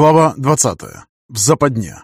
Глава 20. В западне.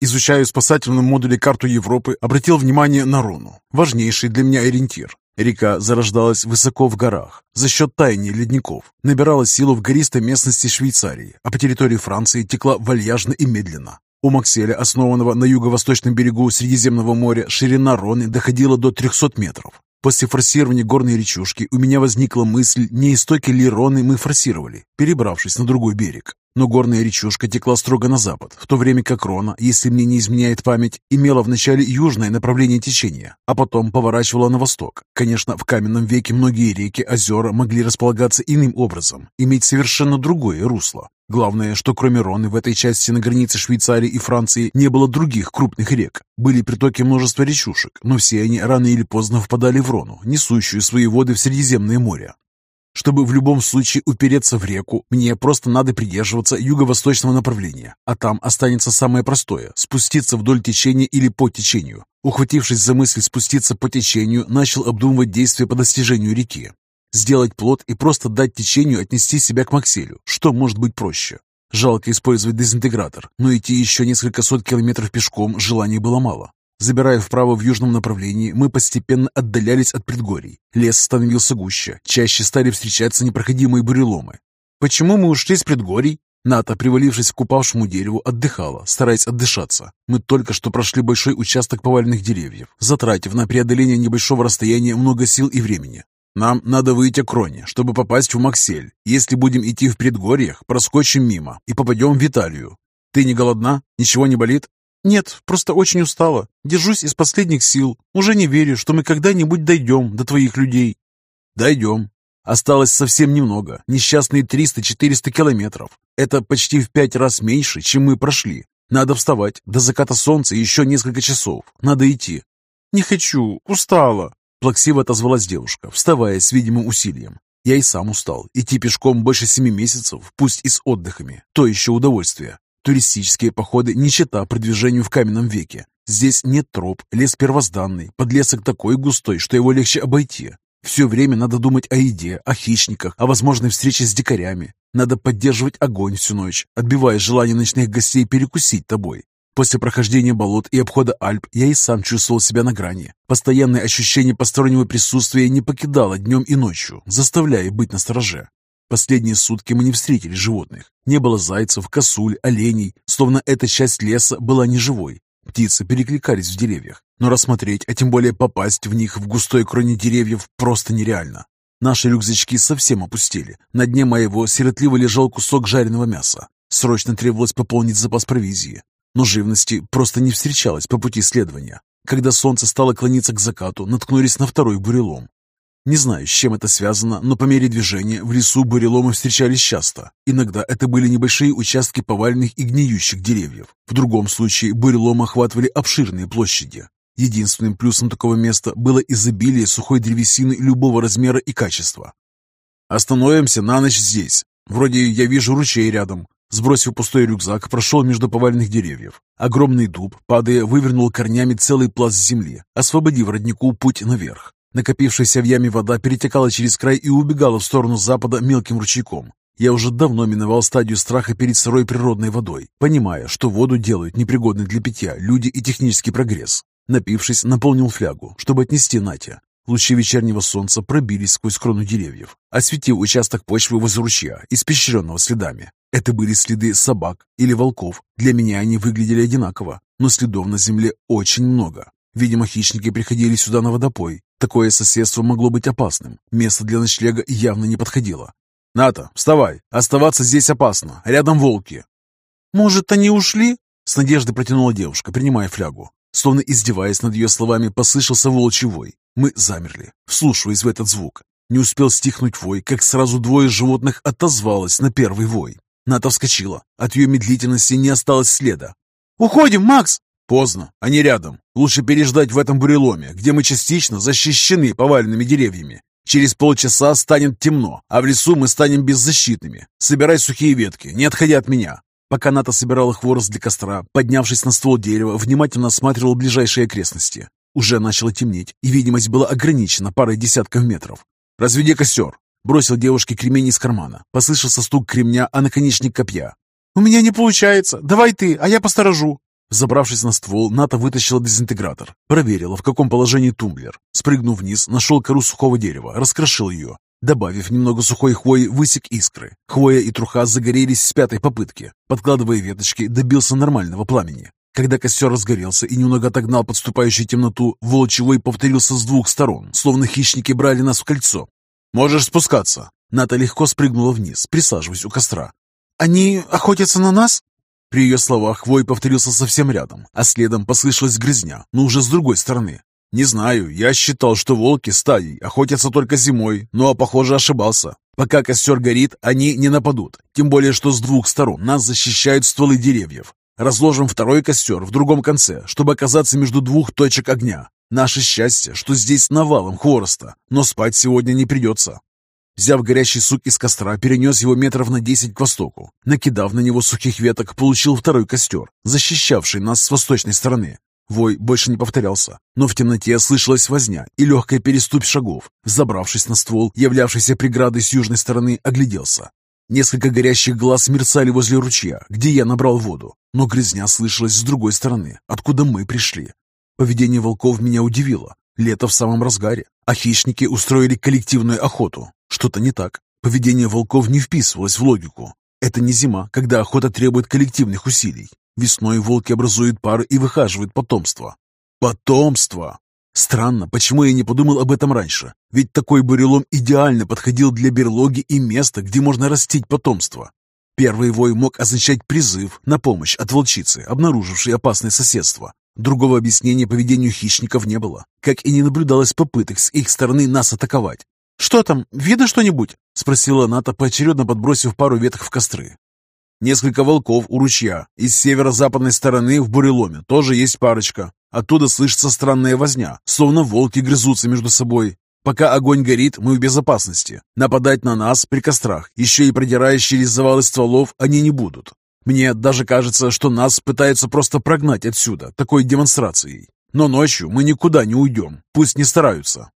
Изучаю в спасательном карту Европы, обратил внимание на руну, важнейший для меня ориентир. Река зарождалась высоко в горах за счет таяния ледников, набирала силу в гористой местности Швейцарии, а по территории Франции текла вальяжно и медленно. У Макселя, основанного на юго-восточном берегу Средиземного моря, ширина Роны доходила до 300 метров. После форсирования горной речушки у меня возникла мысль, не истоки ли Роны мы форсировали, перебравшись на другой берег. Но горная речушка текла строго на запад, в то время как Рона, если мне не изменяет память, имела вначале южное направление течения, а потом поворачивала на восток. Конечно, в каменном веке многие реки, озера могли располагаться иным образом, иметь совершенно другое русло. Главное, что кроме Роны в этой части на границе Швейцарии и Франции не было других крупных рек. Были притоки множества речушек, но все они рано или поздно впадали в Рону, несущую свои воды в Средиземное море. Чтобы в любом случае упереться в реку, мне просто надо придерживаться юго-восточного направления, а там останется самое простое – спуститься вдоль течения или по течению. Ухватившись за мысль спуститься по течению, начал обдумывать действия по достижению реки. Сделать плод и просто дать течению отнести себя к Макселю. Что может быть проще? Жалко использовать дезинтегратор, но идти еще несколько сот километров пешком желания было мало. Забирая вправо в южном направлении, мы постепенно отдалялись от предгорий. Лес становился гуще, чаще стали встречаться непроходимые буреломы. Почему мы ушли с предгорий? Ната, привалившись к упавшему дереву, отдыхала, стараясь отдышаться. Мы только что прошли большой участок поваленных деревьев, затратив на преодоление небольшого расстояния много сил и времени. Нам надо выйти к Роне, чтобы попасть в Максель. Если будем идти в предгорьях, проскочим мимо и попадем в Италию. Ты не голодна? Ничего не болит? «Нет, просто очень устала. Держусь из последних сил. Уже не верю, что мы когда-нибудь дойдем до твоих людей». «Дойдем. Осталось совсем немного, несчастные 300-400 километров. Это почти в пять раз меньше, чем мы прошли. Надо вставать. До заката солнца еще несколько часов. Надо идти». «Не хочу. Устала». Плаксиво отозвалась девушка, вставая с видимым усилием. Я и сам устал. Идти пешком больше семи месяцев, пусть и с отдыхами. То еще удовольствие. Туристические походы не чета продвижению в каменном веке. Здесь нет троп, лес первозданный, подлесок такой густой, что его легче обойти. Все время надо думать о еде, о хищниках, о возможной встрече с дикарями. Надо поддерживать огонь всю ночь, отбивая желание ночных гостей перекусить тобой. После прохождения болот и обхода Альп я и сам чувствовал себя на грани. Постоянное ощущение постороннего присутствия не покидало днем и ночью, заставляя быть настороже. Последние сутки мы не встретили животных. Не было зайцев, косуль, оленей, словно эта часть леса была неживой. Птицы перекликались в деревьях, но рассмотреть, а тем более попасть в них в густой кроне деревьев просто нереально. Наши рюкзачки совсем опустили. На дне моего сиротливо лежал кусок жареного мяса. Срочно требовалось пополнить запас провизии. Но живности просто не встречалось по пути следования. Когда солнце стало клониться к закату, наткнулись на второй бурелом. Не знаю, с чем это связано, но по мере движения в лесу буреломы встречались часто. Иногда это были небольшие участки поваленных и гниющих деревьев. В другом случае буреломы охватывали обширные площади. Единственным плюсом такого места было изобилие сухой древесины любого размера и качества. «Остановимся на ночь здесь. Вроде я вижу ручей рядом». Сбросив пустой рюкзак, прошел между поваленных деревьев. Огромный дуб, падая, вывернул корнями целый пласт земли, освободив роднику путь наверх. Накопившаяся в яме вода перетекала через край и убегала в сторону запада мелким ручейком. Я уже давно миновал стадию страха перед сырой природной водой, понимая, что воду делают непригодной для питья люди и технический прогресс. Напившись, наполнил флягу, чтобы отнести Натя. Лучи вечернего солнца пробились сквозь крону деревьев, осветив участок почвы возле ручья, испещренного следами. Это были следы собак или волков. Для меня они выглядели одинаково, но следов на земле очень много. Видимо, хищники приходили сюда на водопой, Такое соседство могло быть опасным. Место для ночлега явно не подходило. «Ната, вставай! Оставаться здесь опасно. Рядом волки!» «Может, они ушли?» С надеждой протянула девушка, принимая флягу. Словно издеваясь над ее словами, послышался волчий вой. Мы замерли, вслушиваясь в этот звук. Не успел стихнуть вой, как сразу двое животных отозвалось на первый вой. Ната вскочила. От ее медлительности не осталось следа. «Уходим, Макс!» Поздно, они рядом. Лучше переждать в этом буреломе, где мы частично защищены поваленными деревьями. Через полчаса станет темно, а в лесу мы станем беззащитными. Собирай сухие ветки, не отходя от меня. Пока Ната собирала хворост для костра, поднявшись на ствол дерева, внимательно осматривал ближайшие окрестности. Уже начало темнеть, и видимость была ограничена парой десятков метров. «Разведи костер!» Бросил девушке кремень из кармана. Послышался стук кремня, а наконечник копья. «У меня не получается. Давай ты, а я посторожу». Забравшись на ствол, Ната вытащила дезинтегратор. Проверила, в каком положении тумблер. Спрыгнув вниз, нашел кору сухого дерева, раскрошил ее. Добавив немного сухой хвои, высек искры. Хвоя и труха загорелись с пятой попытки. Подкладывая веточки, добился нормального пламени. Когда костер разгорелся и немного отогнал подступающую темноту, волчий повторился с двух сторон, словно хищники брали нас в кольцо. «Можешь спускаться!» Ната легко спрыгнула вниз, присаживаясь у костра. «Они охотятся на нас?» При ее словах вой повторился совсем рядом, а следом послышалась грызня, но уже с другой стороны. «Не знаю, я считал, что волки стаей охотятся только зимой, но, похоже, ошибался. Пока костер горит, они не нападут, тем более, что с двух сторон нас защищают стволы деревьев. Разложим второй костер в другом конце, чтобы оказаться между двух точек огня. Наше счастье, что здесь навалом хвороста, но спать сегодня не придется. Взяв горящий сук из костра, перенес его метров на десять к востоку. Накидав на него сухих веток, получил второй костер, защищавший нас с восточной стороны. Вой больше не повторялся, но в темноте слышалась возня и легкая переступь шагов. Забравшись на ствол, являвшийся преградой с южной стороны, огляделся. Несколько горящих глаз мерцали возле ручья, где я набрал воду, но грязня слышалась с другой стороны, откуда мы пришли. Поведение волков меня удивило. Лето в самом разгаре, а хищники устроили коллективную охоту. Что-то не так. Поведение волков не вписывалось в логику. Это не зима, когда охота требует коллективных усилий. Весной волки образуют пары и выхаживают потомство. Потомство! Странно, почему я не подумал об этом раньше? Ведь такой бурелом идеально подходил для берлоги и места, где можно растить потомство. Первый вой мог означать призыв на помощь от волчицы, обнаружившей опасное соседство. Другого объяснения поведению хищников не было, как и не наблюдалось попыток с их стороны нас атаковать. «Что там, видно что-нибудь?» — спросила Ната, поочередно подбросив пару веток в костры. «Несколько волков у ручья. Из северо-западной стороны в буреломе тоже есть парочка. Оттуда слышится странная возня, словно волки грызутся между собой. Пока огонь горит, мы в безопасности. Нападать на нас при кострах, еще и продираясь через завалы стволов, они не будут. Мне даже кажется, что нас пытаются просто прогнать отсюда, такой демонстрацией. Но ночью мы никуда не уйдем, пусть не стараются.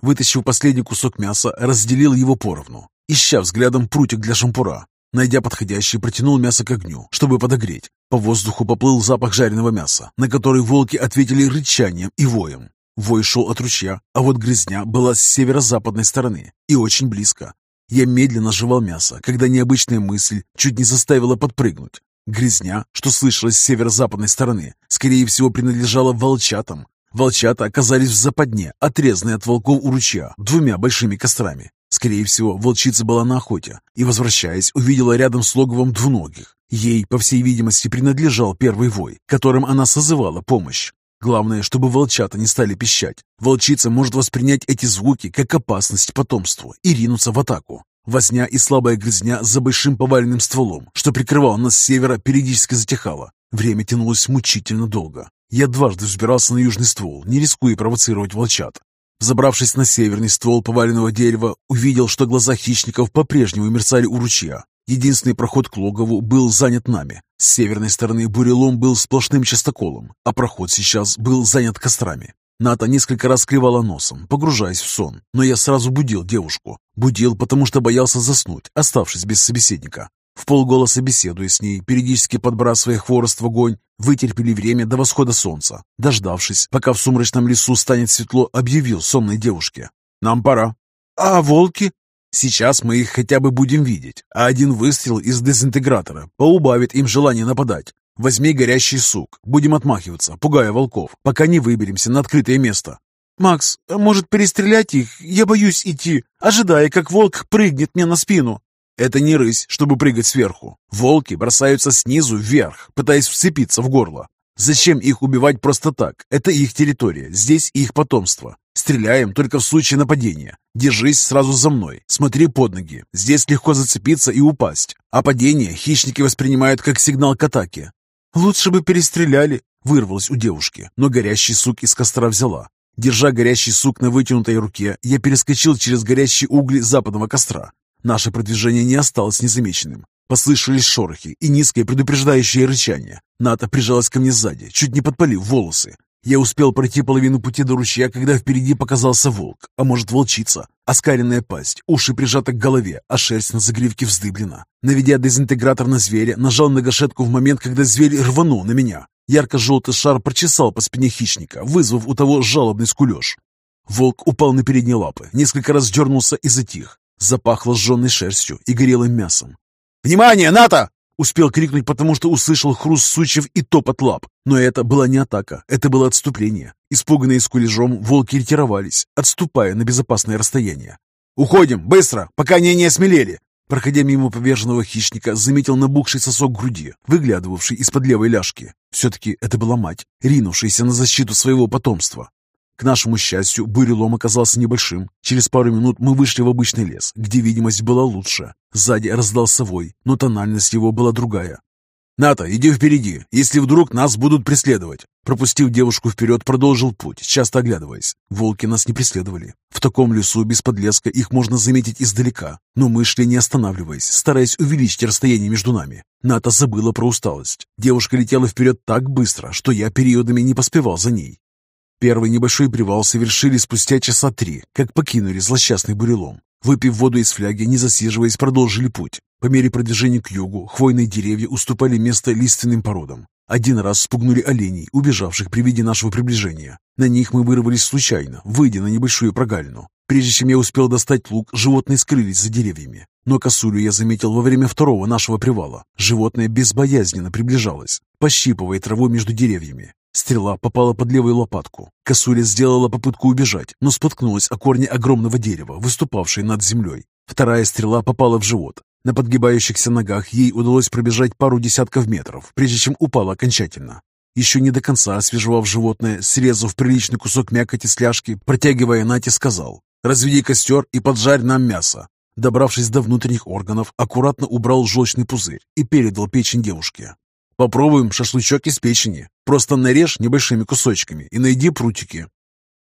Вытащив последний кусок мяса, разделил его поровну, ища взглядом прутик для шампура. Найдя подходящий, протянул мясо к огню, чтобы подогреть. По воздуху поплыл запах жареного мяса, на который волки ответили рычанием и воем. Вой шел от ручья, а вот грязня была с северо-западной стороны и очень близко. Я медленно жевал мясо, когда необычная мысль чуть не заставила подпрыгнуть. Грязня, что слышалось с северо-западной стороны, скорее всего принадлежала волчатам. Волчата оказались в западне, отрезанные от волков у ручья, двумя большими кострами. Скорее всего, волчица была на охоте и, возвращаясь, увидела рядом с логовом двуногих. Ей, по всей видимости, принадлежал первый вой, которым она созывала помощь. Главное, чтобы волчата не стали пищать. Волчица может воспринять эти звуки как опасность потомству и ринуться в атаку. Возня и слабая грязня за большим поваленным стволом, что прикрывал нас с севера, периодически затихало. Время тянулось мучительно долго. Я дважды взбирался на южный ствол, не рискуя провоцировать волчат. Забравшись на северный ствол поваленного дерева, увидел, что глаза хищников по-прежнему мерцали у ручья. Единственный проход к логову был занят нами. С северной стороны бурелом был сплошным частоколом, а проход сейчас был занят кострами. Ната несколько раз кривала носом, погружаясь в сон, но я сразу будил девушку. Будил, потому что боялся заснуть, оставшись без собеседника. В полголоса беседуя с ней, периодически подбрасывая хворост в огонь, вытерпели время до восхода солнца. Дождавшись, пока в сумрачном лесу станет светло, объявил сонной девушке. «Нам пора». «А волки?» Сейчас мы их хотя бы будем видеть, а один выстрел из дезинтегратора поубавит им желание нападать. Возьми горящий сук, будем отмахиваться, пугая волков, пока не выберемся на открытое место. «Макс, а может перестрелять их? Я боюсь идти, ожидая, как волк прыгнет мне на спину». Это не рысь, чтобы прыгать сверху. Волки бросаются снизу вверх, пытаясь вцепиться в горло. Зачем их убивать просто так? Это их территория, здесь их потомство. Стреляем только в случае нападения. Держись сразу за мной, смотри под ноги. Здесь легко зацепиться и упасть. А падение хищники воспринимают как сигнал к атаке. Лучше бы перестреляли, вырвалось у девушки, но горящий сук из костра взяла. Держа горящий сук на вытянутой руке, я перескочил через горящие угли западного костра. Наше продвижение не осталось незамеченным. Послышались шорохи и низкое предупреждающее рычание. Ната прижалась ко мне сзади, чуть не подпалив волосы. Я успел пройти половину пути до ручья, когда впереди показался волк, а может волчица. Оскаленная пасть, уши прижаты к голове, а шерсть на загривке вздыблена. Наведя дезинтегратор на зверя, нажал на гашетку в момент, когда зверь рванул на меня. Ярко-желтый шар прочесал по спине хищника, вызвав у того жалобный скулеж. Волк упал на передние лапы, несколько раз дернулся и затих. Запахло сжженной шерстью и горелым мясом. «Внимание, НАТО!» Успел крикнуть, потому что услышал хруст сучьев и топот лап. Но это была не атака, это было отступление. Испуганные скулежом, волки ретировались, отступая на безопасное расстояние. «Уходим! Быстро! Пока они не осмелели!» Проходя мимо поверженного хищника, заметил набухший сосок груди, выглядывавший из-под левой ляжки. Все-таки это была мать, ринувшаяся на защиту своего потомства. К нашему счастью, бурелом оказался небольшим. Через пару минут мы вышли в обычный лес, где видимость была лучше. Сзади раздался вой, но тональность его была другая. «Ната, иди впереди, если вдруг нас будут преследовать!» Пропустив девушку вперед, продолжил путь, часто оглядываясь. Волки нас не преследовали. В таком лесу без подлеска их можно заметить издалека, но мы шли не останавливаясь, стараясь увеличить расстояние между нами. Ната забыла про усталость. Девушка летела вперед так быстро, что я периодами не поспевал за ней. Первый небольшой привал совершили спустя часа три, как покинули злосчастный бурелом. Выпив воду из фляги, не засиживаясь, продолжили путь. По мере продвижения к югу, хвойные деревья уступали место лиственным породам. Один раз спугнули оленей, убежавших при виде нашего приближения. На них мы вырвались случайно, выйдя на небольшую прогалину. Прежде чем я успел достать лук, животные скрылись за деревьями. Но косулю я заметил во время второго нашего привала. Животное безбоязненно приближалось, пощипывая траву между деревьями. Стрела попала под левую лопатку. Косуля сделала попытку убежать, но споткнулась о корне огромного дерева, выступавшей над землей. Вторая стрела попала в живот. На подгибающихся ногах ей удалось пробежать пару десятков метров, прежде чем упала окончательно. Еще не до конца освежевав животное, срезав приличный кусок мякоти с ляжки, протягивая Нате, сказал «Разведи костер и поджарь нам мясо». Добравшись до внутренних органов, аккуратно убрал желчный пузырь и передал печень девушке. Попробуем шашлычок из печени. Просто нарежь небольшими кусочками и найди прутики».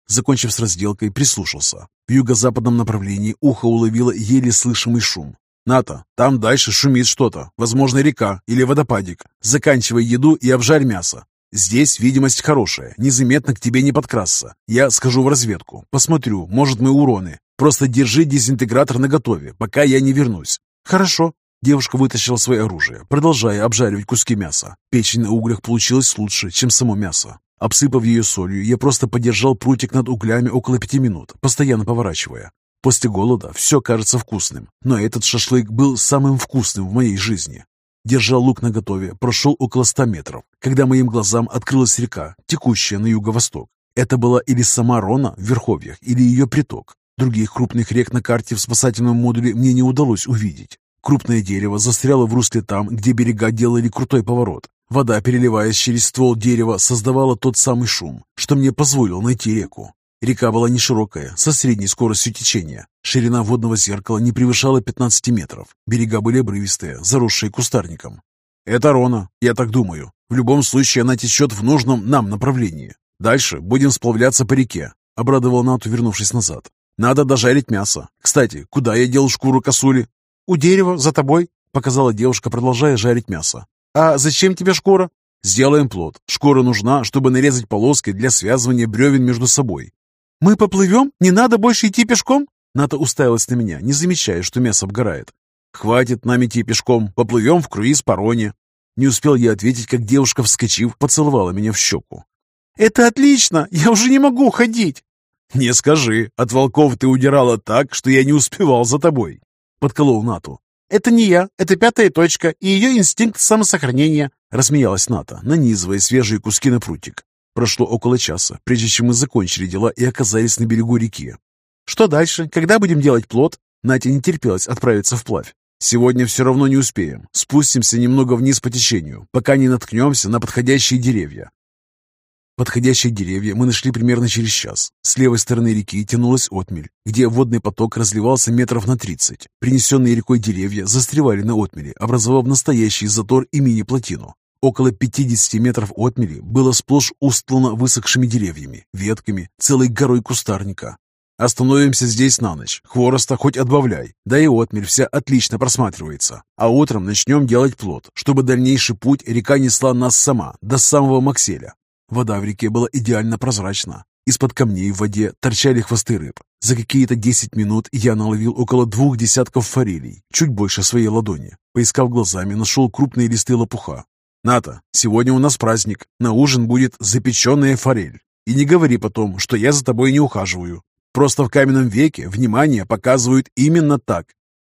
Закончив с разделкой, прислушался. В юго-западном направлении ухо уловило еле слышимый шум. «Ната, там дальше шумит что-то, возможно, река или водопадик. Заканчивай еду и обжарь мясо. Здесь видимость хорошая, незаметно к тебе не подкрасться. Я схожу в разведку, посмотрю, может мы уроны. Просто держи дезинтегратор наготове, пока я не вернусь». «Хорошо», Девушка вытащила свое оружие, продолжая обжаривать куски мяса. Печень на углях получилась лучше, чем само мясо. Обсыпав ее солью, я просто подержал прутик над углями около пяти минут, постоянно поворачивая. После голода все кажется вкусным, но этот шашлык был самым вкусным в моей жизни. Держа лук наготове, прошел около ста метров, когда моим глазам открылась река, текущая на юго-восток. Это была или сама Рона в Верховьях, или ее приток. Других крупных рек на карте в спасательном модуле мне не удалось увидеть. Крупное дерево застряло в русле там, где берега делали крутой поворот. Вода, переливаясь через ствол дерева, создавала тот самый шум, что мне позволил найти реку. Река была не широкая, со средней скоростью течения. Ширина водного зеркала не превышала 15 метров. Берега были обрывистые, заросшие кустарником. «Это Рона, я так думаю. В любом случае она течет в нужном нам направлении. Дальше будем сплавляться по реке», — обрадовал Нату, вернувшись назад. «Надо дожарить мясо. Кстати, куда я дел шкуру косули?» «У дерева, за тобой», — показала девушка, продолжая жарить мясо. «А зачем тебе шкура?» «Сделаем плод. Шкура нужна, чтобы нарезать полоски для связывания бревен между собой». «Мы поплывем? Не надо больше идти пешком?» Ната уставилась на меня, не замечая, что мясо обгорает. «Хватит нам идти пешком. Поплывем в круиз по Роне». Не успел я ответить, как девушка, вскочив, поцеловала меня в щеку. «Это отлично! Я уже не могу ходить!» «Не скажи. От волков ты удирала так, что я не успевал за тобой». — подколол Нату. «Это не я, это пятая точка и ее инстинкт самосохранения», — рассмеялась Ната, нанизывая свежие куски на прутик. Прошло около часа, прежде чем мы закончили дела и оказались на берегу реки. «Что дальше? Когда будем делать плод?» Натя не терпелась отправиться вплавь. «Сегодня все равно не успеем. Спустимся немного вниз по течению, пока не наткнемся на подходящие деревья. Подходящие деревья мы нашли примерно через час. С левой стороны реки тянулась отмель, где водный поток разливался метров на 30. Принесенные рекой деревья застревали на отмеле, образовав настоящий затор и мини-плотину. Около 50 метров отмели было сплошь устлано высохшими деревьями, ветками, целой горой кустарника. Остановимся здесь на ночь, хвороста хоть отбавляй, да и отмель вся отлично просматривается. А утром начнем делать плод, чтобы дальнейший путь река несла нас сама, до самого Макселя. Вода в реке была идеально прозрачна. Из-под камней в воде торчали хвосты рыб. За какие-то 10 минут я наловил около двух десятков форелей, чуть больше своей ладони. Поискав глазами, нашел крупные листы лопуха. «Ната, сегодня у нас праздник. На ужин будет запеченная форель. И не говори потом, что я за тобой не ухаживаю. Просто в каменном веке внимание показывают именно так.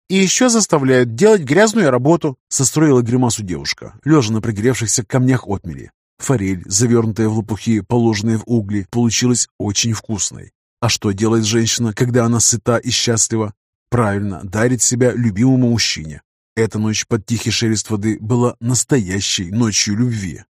«И еще заставляют делать грязную работу», — состроила гримасу девушка, лежа на пригревшихся камнях отмели. Форель, завернутая в лопухи, положенная в угли, получилась очень вкусной. А что делает женщина, когда она сыта и счастлива? Правильно, дарит себя любимому мужчине. Эта ночь под тихий шелест воды была настоящей ночью любви.